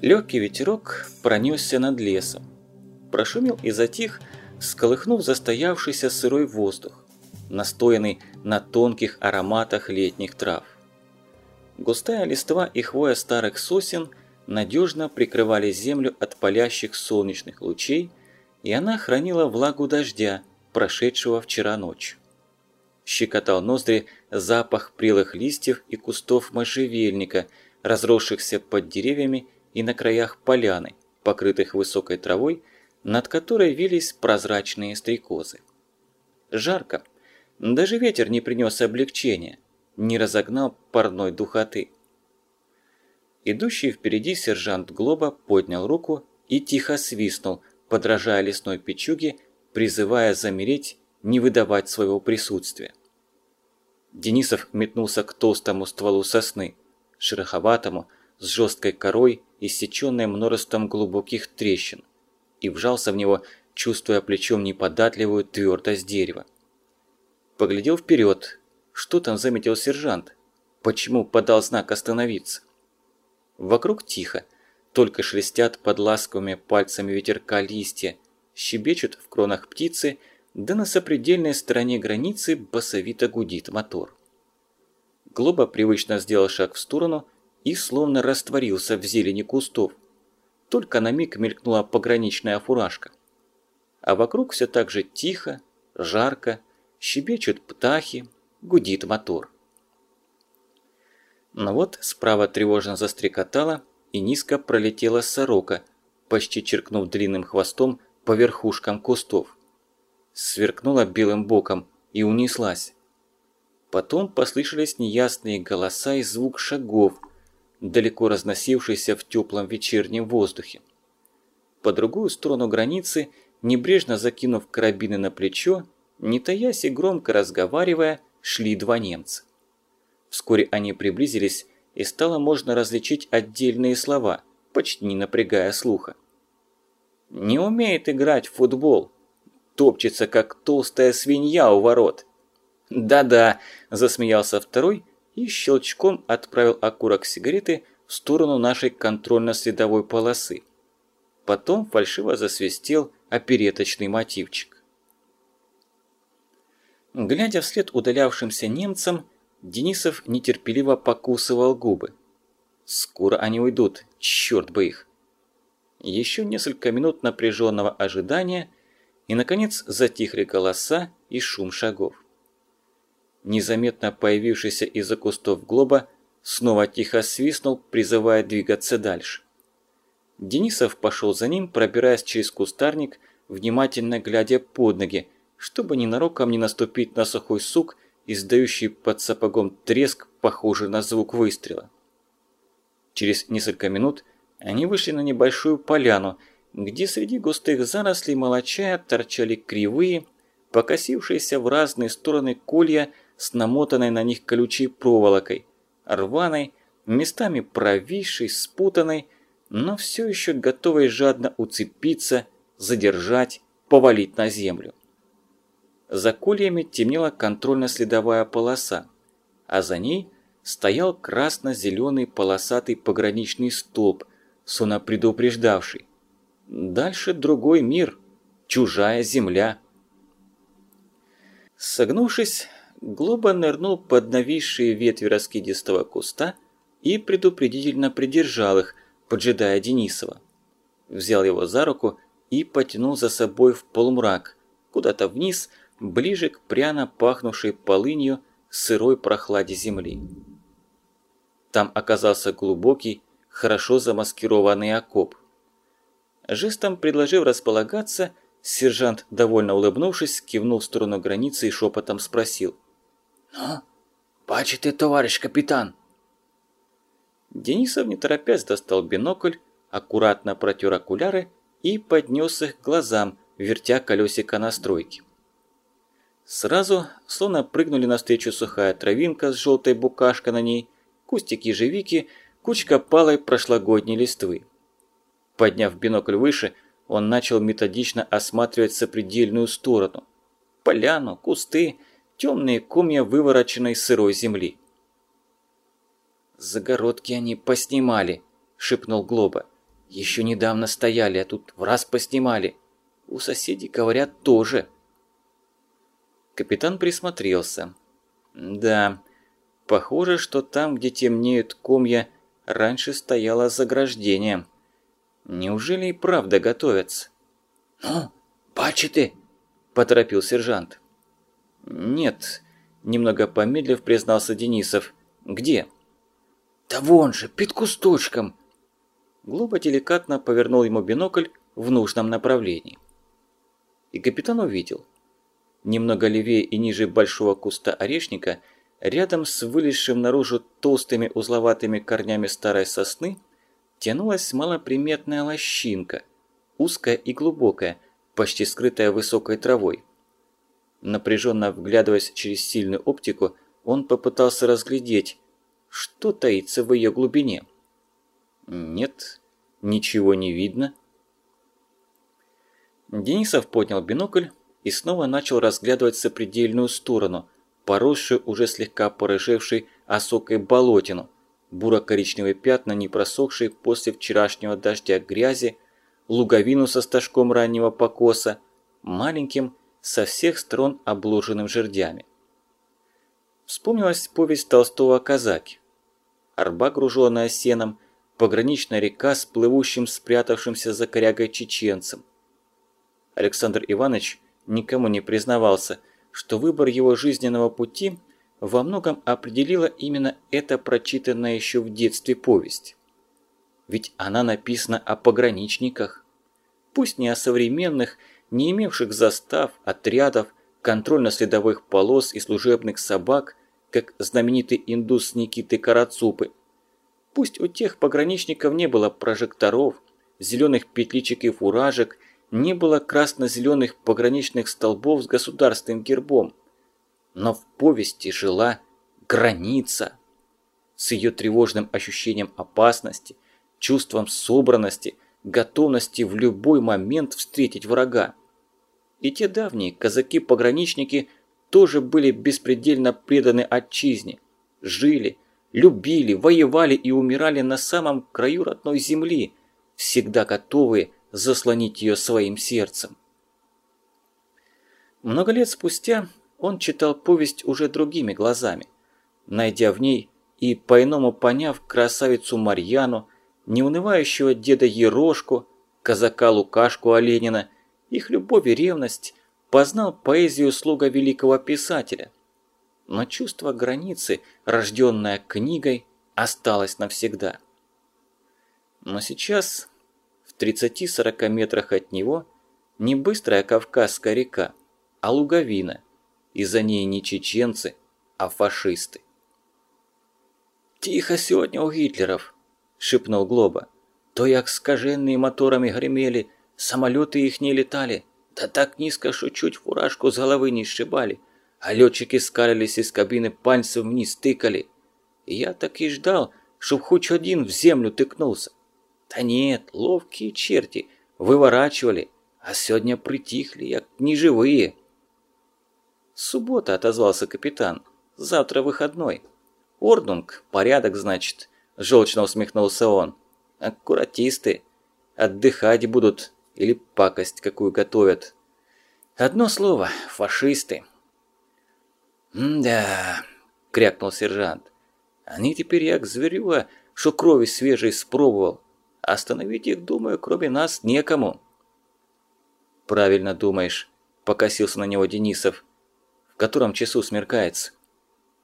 Легкий ветерок пронесся над лесом. Прошумел и затих, сколыхнув застоявшийся сырой воздух, настоянный на тонких ароматах летних трав. Густая листва и хвоя старых сосен надежно прикрывали землю от палящих солнечных лучей, и она хранила влагу дождя, прошедшего вчера ночью. Щекотал ноздри запах прелых листьев и кустов можжевельника, разросшихся под деревьями и на краях поляны, покрытых высокой травой, над которой вились прозрачные стрекозы. Жарко. Даже ветер не принес облегчения, не разогнал парной духоты. Идущий впереди сержант Глоба поднял руку и тихо свистнул, подражая лесной печуге, призывая замереть, не выдавать своего присутствия. Денисов метнулся к толстому стволу сосны, шероховатому, с жесткой корой, иссеченной множеством глубоких трещин, и вжался в него, чувствуя плечом неподатливую твердость дерева. Поглядел вперед, что там заметил сержант, почему подал знак остановиться. Вокруг тихо, только шелестят под ласковыми пальцами ветерка листья, щебечут в кронах птицы, да на сопредельной стороне границы басовито гудит мотор. Глоба привычно сделал шаг в сторону и словно растворился в зелени кустов. Только на миг мелькнула пограничная фуражка. А вокруг все так же тихо, жарко, щебечут птахи, гудит мотор. Но вот справа тревожно застрекотала и низко пролетела сорока, почти черкнув длинным хвостом по верхушкам кустов. Сверкнула белым боком и унеслась. Потом послышались неясные голоса и звук шагов, далеко разносившийся в теплом вечернем воздухе. По другую сторону границы, небрежно закинув карабины на плечо, не таясь и громко разговаривая, шли два немца. Вскоре они приблизились, и стало можно различить отдельные слова, почти не напрягая слуха. «Не умеет играть в футбол. Топчется, как толстая свинья у ворот». «Да-да», – засмеялся второй и щелчком отправил окурок сигареты в сторону нашей контрольно-следовой полосы. Потом фальшиво засвистел опереточный мотивчик. Глядя вслед удалявшимся немцам, Денисов нетерпеливо покусывал губы. Скоро они уйдут, черт бы их. Еще несколько минут напряженного ожидания, и, наконец, затихли голоса и шум шагов незаметно появившийся из-за кустов глоба, снова тихо свистнул, призывая двигаться дальше. Денисов пошел за ним, пробираясь через кустарник, внимательно глядя под ноги, чтобы ненароком не наступить на сухой сук, издающий под сапогом треск, похожий на звук выстрела. Через несколько минут они вышли на небольшую поляну, где среди густых зарослей молочая торчали кривые, покосившиеся в разные стороны колья с намотанной на них колючей проволокой, рваной, местами провисшей, спутанной, но все еще готовой жадно уцепиться, задержать, повалить на землю. За кольями темнела контрольно-следовая полоса, а за ней стоял красно-зеленый полосатый пограничный столб, сонно предупреждавший. Дальше другой мир, чужая земля. Согнувшись, Глоба нырнул под нависшие ветви раскидистого куста и предупредительно придержал их, поджидая Денисова. Взял его за руку и потянул за собой в полумрак, куда-то вниз, ближе к пряно пахнувшей полынью сырой прохладе земли. Там оказался глубокий, хорошо замаскированный окоп. Жестом предложив располагаться, сержант, довольно улыбнувшись, кивнул в сторону границы и шепотом спросил – «Ну, бачите, товарищ капитан?» Денисов, не торопясь, достал бинокль, аккуратно протер окуляры и поднес их к глазам, вертя колесико настройки. Сразу, словно прыгнули навстречу сухая травинка с желтой букашкой на ней, кустик ежевики, кучка палой прошлогодней листвы. Подняв бинокль выше, он начал методично осматривать сопредельную сторону. Поляну, кусты, темные комья вывороченной сырой земли. «Загородки они поснимали», – шепнул Глоба. «Еще недавно стояли, а тут в раз поснимали. У соседей, говорят, тоже». Капитан присмотрелся. Да, похоже, что там, где темнеют комья, раньше стояло заграждение. Неужели и правда готовятся? «Ну, бачите?» – поторопил сержант. «Нет», – немного помедлив признался Денисов. «Где?» «Да вон же, под кусточком!» Глоба деликатно повернул ему бинокль в нужном направлении. И капитан увидел. Немного левее и ниже большого куста орешника, рядом с вылезшим наружу толстыми узловатыми корнями старой сосны, тянулась малоприметная лощинка, узкая и глубокая, почти скрытая высокой травой. Напряженно вглядываясь через сильную оптику, он попытался разглядеть, что таится в ее глубине. Нет, ничего не видно. Денисов поднял бинокль и снова начал разглядывать сопредельную сторону, поросшую уже слегка порыжевшей осокой болотину, буро-коричневые пятна, не просохшие после вчерашнего дождя грязи, луговину со стажком раннего покоса, маленьким, со всех сторон обложенным жердями. Вспомнилась повесть Толстого о казаке. Арба, груженная сеном, пограничная река с плывущим, спрятавшимся за корягой чеченцем. Александр Иванович никому не признавался, что выбор его жизненного пути во многом определила именно эта прочитанная еще в детстве повесть. Ведь она написана о пограничниках. Пусть не о современных, не имевших застав, отрядов, контрольно-следовых полос и служебных собак, как знаменитый индус Никиты Карацупы. Пусть у тех пограничников не было прожекторов, зеленых петличек и фуражек, не было красно-зеленых пограничных столбов с государственным гербом. Но в повести жила граница. С ее тревожным ощущением опасности, чувством собранности, готовности в любой момент встретить врага. И те давние казаки-пограничники тоже были беспредельно преданы отчизне, жили, любили, воевали и умирали на самом краю родной земли, всегда готовые заслонить ее своим сердцем. Много лет спустя он читал повесть уже другими глазами, найдя в ней и по-иному поняв красавицу Марьяну, неунывающего деда Ерошку, казака Лукашку Оленина, их любовь и ревность, познал поэзию слуга великого писателя. Но чувство границы, рожденное книгой, осталось навсегда. Но сейчас, в 30-40 метрах от него, не быстрая Кавказская река, а луговина, и за ней не чеченцы, а фашисты. «Тихо сегодня у гитлеров», – шепнул Глоба. «То як скаженные моторами гремели, самолеты их не летали, да так низко, что чуть фуражку с головы не сшибали, а летчики скалились из кабины, пальцем вниз тыкали. Я так и ждал, чтоб хоть один в землю тыкнулся. Да нет, ловкие черти, выворачивали, а сегодня притихли, як неживые. «Суббота», — отозвался капитан, — «завтра выходной». «Ordnung, порядок, значит», – желчно усмехнулся он. «Аккуратисты. Отдыхать будут, или пакость какую готовят. Одно слово – фашисты. «Да», – крякнул сержант. «Они теперь як зверюга, что крови свежей спробовал. Остановить их, думаю, кроме нас некому». «Правильно думаешь», – покосился на него Денисов. «В котором часу смеркается?»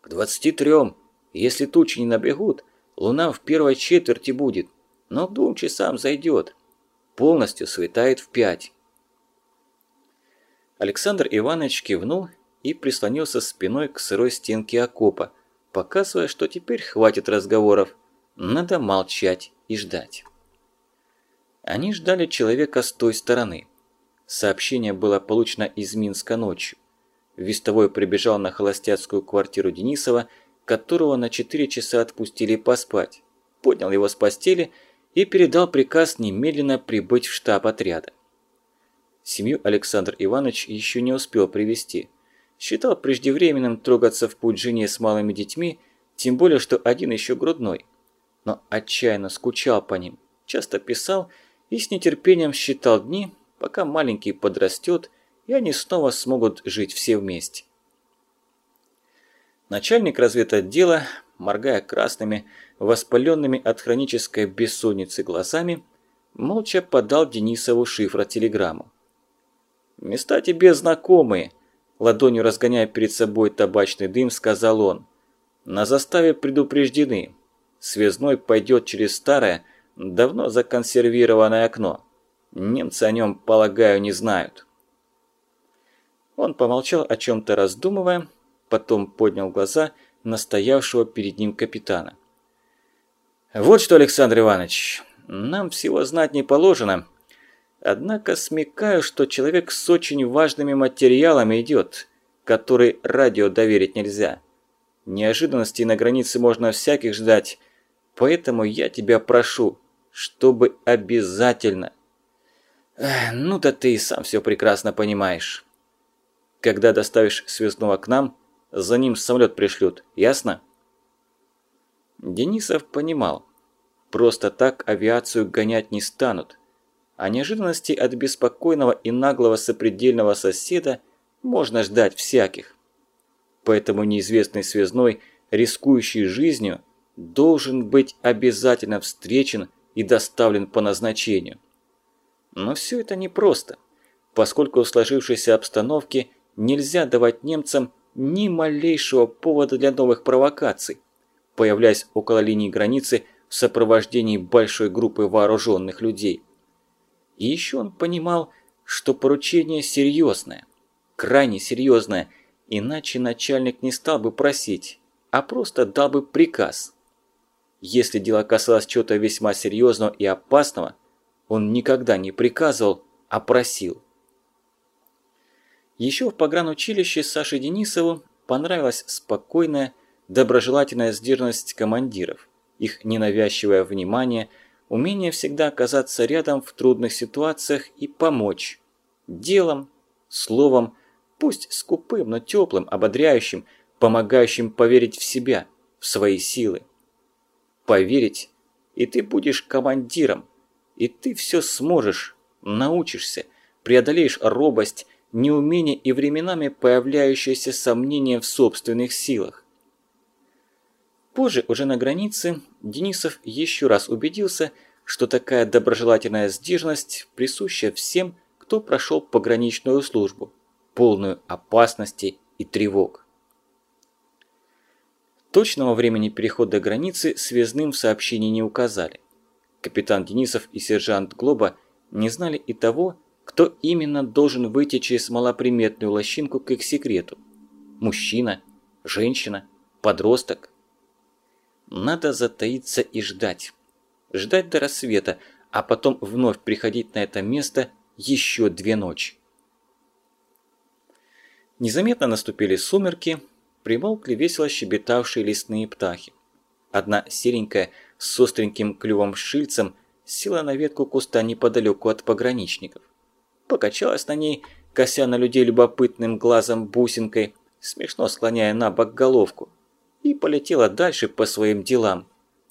«К двадцати трем. Если тучи не набегут, луна в первой четверти будет, но к двум часам зайдет полностью светает в пять. Александр Иванович кивнул и прислонился спиной к сырой стенке окопа, показывая, что теперь хватит разговоров, надо молчать и ждать. Они ждали человека с той стороны. Сообщение было получено из Минска ночью. Вестовой прибежал на холостяцкую квартиру Денисова, которого на 4 часа отпустили поспать, поднял его с постели и передал приказ немедленно прибыть в штаб отряда. Семью Александр Иванович еще не успел привести. Считал преждевременным трогаться в путь жене с малыми детьми, тем более, что один еще грудной. Но отчаянно скучал по ним, часто писал и с нетерпением считал дни, пока маленький подрастет, и они снова смогут жить все вместе. Начальник разведотдела, моргая красными, воспаленными от хронической бессонницы глазами, молча подал Денисову шифротелеграмму. «Места тебе знакомые», – ладонью разгоняя перед собой табачный дым, сказал он. «На заставе предупреждены. Связной пойдет через старое, давно законсервированное окно. Немцы о нем, полагаю, не знают». Он помолчал, о чем-то раздумывая, потом поднял глаза на стоявшего перед ним капитана. «Вот что, Александр Иванович, нам всего знать не положено. Однако смекаю, что человек с очень важными материалами идет, который радио доверить нельзя. Неожиданностей на границе можно всяких ждать, поэтому я тебя прошу, чтобы обязательно... ну да ты и сам все прекрасно понимаешь. Когда доставишь связного к нам, за ним самолет пришлют, ясно? Денисов понимал. Просто так авиацию гонять не станут. А неожиданности от беспокойного и наглого сопредельного соседа можно ждать всяких. Поэтому неизвестный связной, рискующий жизнью, должен быть обязательно встречен и доставлен по назначению. Но все это непросто, поскольку в сложившейся обстановке нельзя давать немцам ни малейшего повода для новых провокаций, появляясь около линии границы в сопровождении большой группы вооруженных людей. И еще он понимал, что поручение серьезное, крайне серьезное, иначе начальник не стал бы просить, а просто дал бы приказ. Если дело касалось чего-то весьма серьезного и опасного, он никогда не приказывал, а просил. Еще в погранучилище Саше Денисову понравилась спокойная, доброжелательная сдержанность командиров, их ненавязчивое внимание, умение всегда оказаться рядом в трудных ситуациях и помочь. Делом, словом, пусть скупым, но теплым, ободряющим, помогающим поверить в себя, в свои силы. Поверить, и ты будешь командиром, и ты все сможешь, научишься, преодолеешь робость, неумение и временами появляющееся сомнение в собственных силах. Позже, уже на границе, Денисов еще раз убедился, что такая доброжелательная сдержанность присуща всем, кто прошел пограничную службу, полную опасностей и тревог. Точного времени перехода границы связным в сообщении не указали. Капитан Денисов и сержант Глоба не знали и того, кто именно должен выйти через малоприметную лощинку к их секрету? Мужчина? Женщина? Подросток? Надо затаиться и ждать. Ждать до рассвета, а потом вновь приходить на это место еще две ночи. Незаметно наступили сумерки, примолкли весело щебетавшие лесные птахи. Одна серенькая с остреньким клювом-шильцем села на ветку куста неподалеку от пограничников покачалась на ней, кося на людей любопытным глазом бусинкой, смешно склоняя на бок головку, и полетела дальше по своим делам,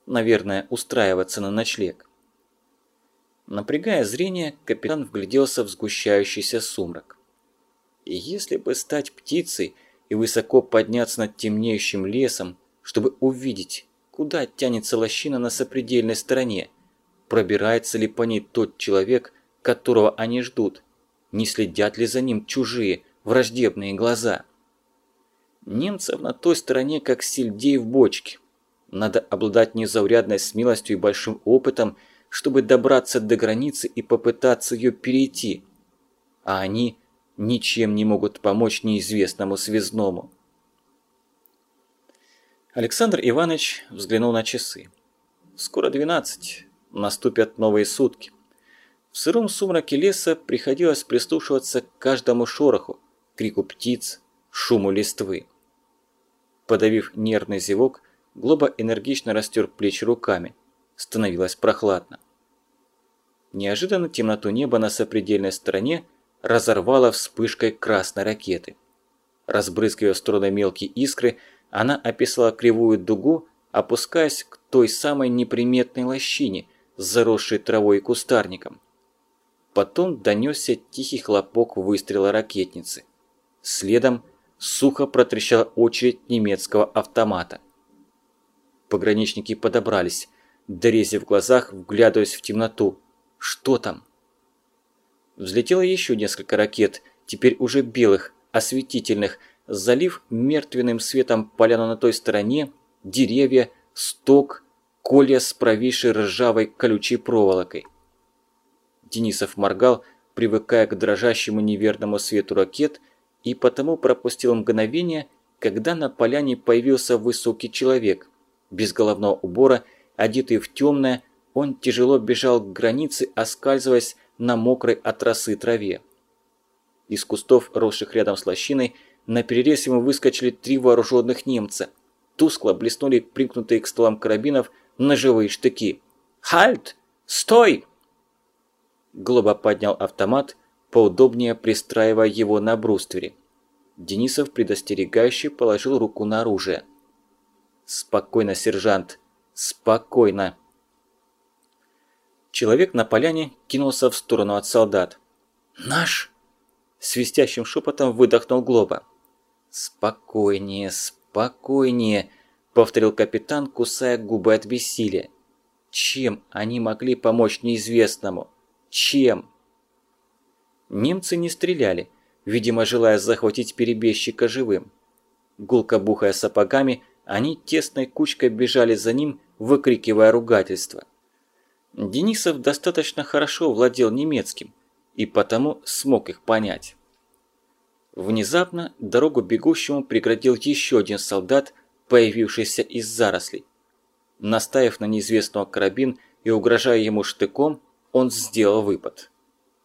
наверное, устраиваться на ночлег. Напрягая зрение, капитан вгляделся в сгущающийся сумрак. И если бы стать птицей и высоко подняться над темнеющим лесом, чтобы увидеть, куда тянется лощина на сопредельной стороне, пробирается ли по ней тот человек, которого они ждут? Не следят ли за ним чужие, враждебные глаза? Немцев на той стороне, как сельдей в бочке. Надо обладать незаурядной смелостью и большим опытом, чтобы добраться до границы и попытаться ее перейти. А они ничем не могут помочь неизвестному связному. Александр Иванович взглянул на часы. Скоро 12, наступят новые сутки. В сыром сумраке леса приходилось прислушиваться к каждому шороху, крику птиц, шуму листвы. Подавив нервный зевок, Глоба энергично растер плечи руками. Становилось прохладно. Неожиданно темноту неба на сопредельной стороне разорвало вспышкой красной ракеты. Разбрызгивая в сторону мелкие искры, она описала кривую дугу, опускаясь к той самой неприметной лощине, заросшей травой и кустарником. Потом донесся тихий хлопок выстрела ракетницы. Следом сухо протрещала очередь немецкого автомата. Пограничники подобрались, дорезив в глазах, вглядываясь в темноту. Что там? Взлетело еще несколько ракет, теперь уже белых, осветительных, залив мертвенным светом поляну на той стороне, деревья, сток, колья с провисшей ржавой колючей проволокой. Денисов моргал, привыкая к дрожащему неверному свету ракет, и потому пропустил мгновение, когда на поляне появился высокий человек, без головного убора, одетый в темное, он тяжело бежал к границе, оскальзываясь на мокрой от росы траве. Из кустов, росших рядом с лощиной, на перерез ему выскочили три вооруженных немца. Тускло блеснули примкнутые к стволам карабинов ножевые штыки. «Хальт! Стой!» Глоба поднял автомат, поудобнее пристраивая его на бруствере. Денисов предостерегающе положил руку на оружие. «Спокойно, сержант, спокойно!» Человек на поляне кинулся в сторону от солдат. «Наш!» Свистящим шепотом выдохнул Глоба. «Спокойнее, спокойнее!» Повторил капитан, кусая губы от бессилия. Чем они могли помочь неизвестному? Чем? Немцы не стреляли, видимо, желая захватить перебежчика живым. Гулко бухая сапогами, они тесной кучкой бежали за ним, выкрикивая ругательства. Денисов достаточно хорошо владел немецким и потому смог их понять. Внезапно дорогу бегущему преградил еще один солдат, появившийся из зарослей. Наставив на неизвестного карабин и угрожая ему штыком, он сделал выпад.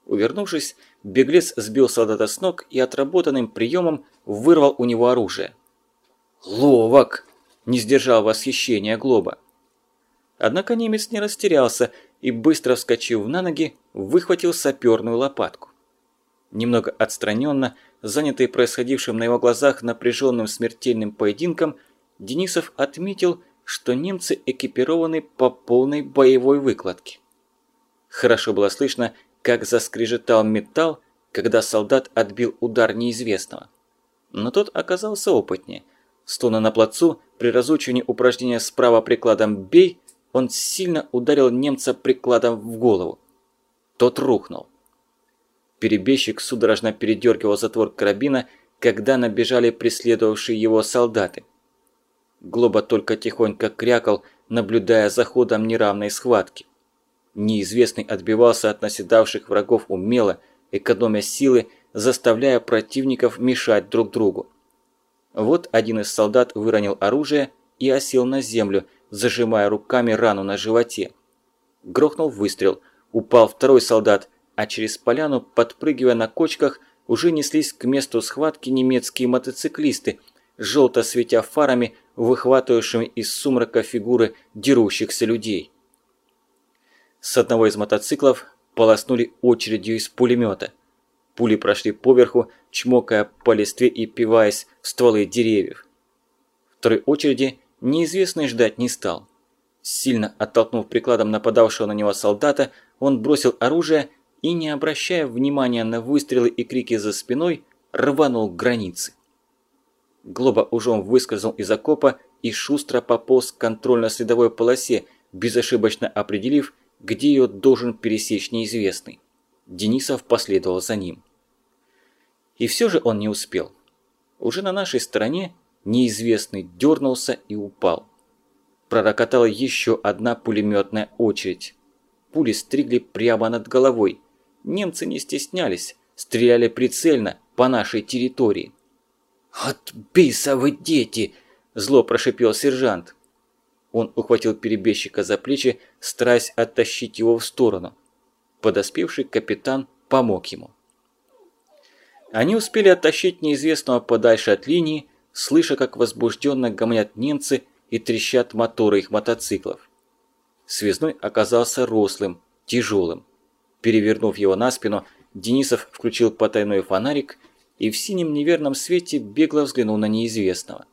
Увернувшись, беглец сбил солдата с ног и отработанным приемом вырвал у него оружие. «Ловок!» – не сдержал восхищения Глоба. Однако немец не растерялся и, быстро вскочив на ноги, выхватил саперную лопатку. Немного отстраненно, занятый происходившим на его глазах напряженным смертельным поединком, Денисов отметил, что немцы экипированы по полной боевой выкладке. Хорошо было слышно, как заскрежетал металл, когда солдат отбил удар неизвестного. Но тот оказался опытнее. Стоя на плацу, при разучивании упражнения справа прикладом «бей», он сильно ударил немца прикладом в голову. Тот рухнул. Перебежчик судорожно передергивал затвор карабина, когда набежали преследовавшие его солдаты. Глоба только тихонько крякал, наблюдая за ходом неравной схватки. Неизвестный отбивался от наседавших врагов умело, экономя силы, заставляя противников мешать друг другу. Вот один из солдат выронил оружие и осел на землю, зажимая руками рану на животе. Грохнул выстрел, упал второй солдат, а через поляну, подпрыгивая на кочках, уже неслись к месту схватки немецкие мотоциклисты, желто светя фарами, выхватывающими из сумрака фигуры дерущихся людей. С одного из мотоциклов полоснули очередью из пулемета. Пули прошли поверху, чмокая по листве и пиваясь в стволы деревьев. Второй очереди неизвестный ждать не стал. Сильно оттолкнув прикладом нападавшего на него солдата, он бросил оружие и, не обращая внимания на выстрелы и крики за спиной, рванул к границе. Глоба ужом выскользнул из окопа и шустро пополз к контрольно-следовой полосе, безошибочно определив, где ее должен пересечь неизвестный. Денисов последовал за ним. И все же он не успел. Уже на нашей стороне неизвестный дернулся и упал. Пророкотала еще одна пулеметная очередь. Пули стригли прямо над головой. Немцы не стеснялись, стреляли прицельно по нашей территории. «Отбейся вы, дети!» – зло прошипел сержант. Он ухватил перебежчика за плечи, стараясь оттащить его в сторону. Подоспевший капитан помог ему. Они успели оттащить неизвестного подальше от линии, слыша, как возбужденно гомонят немцы и трещат моторы их мотоциклов. Связной оказался рослым, тяжелым. Перевернув его на спину, Денисов включил потайной фонарик и в синем неверном свете бегло взглянул на неизвестного.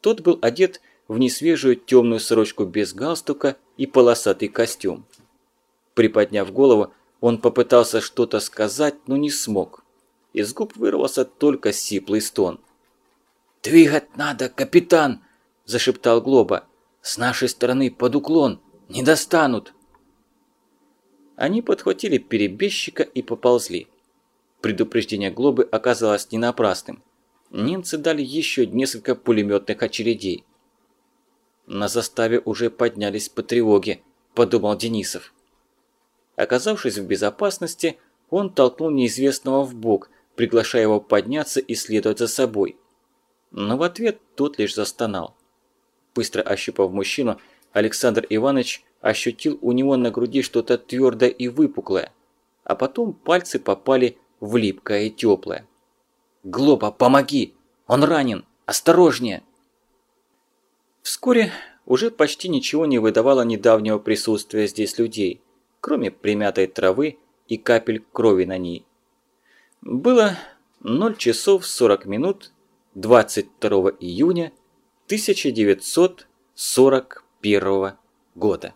Тот был одет в несвежую темную сорочку без галстука и полосатый костюм. Приподняв голову, он попытался что-то сказать, но не смог. Из губ вырвался только сиплый стон. «Двигать надо, капитан!» – зашептал Глоба. «С нашей стороны под уклон! Не достанут!» Они подхватили перебежчика и поползли. Предупреждение Глобы оказалось не напрасным. Немцы дали еще несколько пулеметных очередей. На заставе уже поднялись по тревоге, подумал Денисов. Оказавшись в безопасности, он толкнул неизвестного в бок, приглашая его подняться и следовать за собой. Но в ответ тот лишь застонал. Быстро ощупав мужчину, Александр Иванович ощутил у него на груди что-то твердое и выпуклое, а потом пальцы попали в липкое и теплое. «Глоба, помоги! Он ранен! Осторожнее!» Вскоре уже почти ничего не выдавало недавнего присутствия здесь людей, кроме примятой травы и капель крови на ней. Было 0 часов 40 минут 22 июня 1941 года.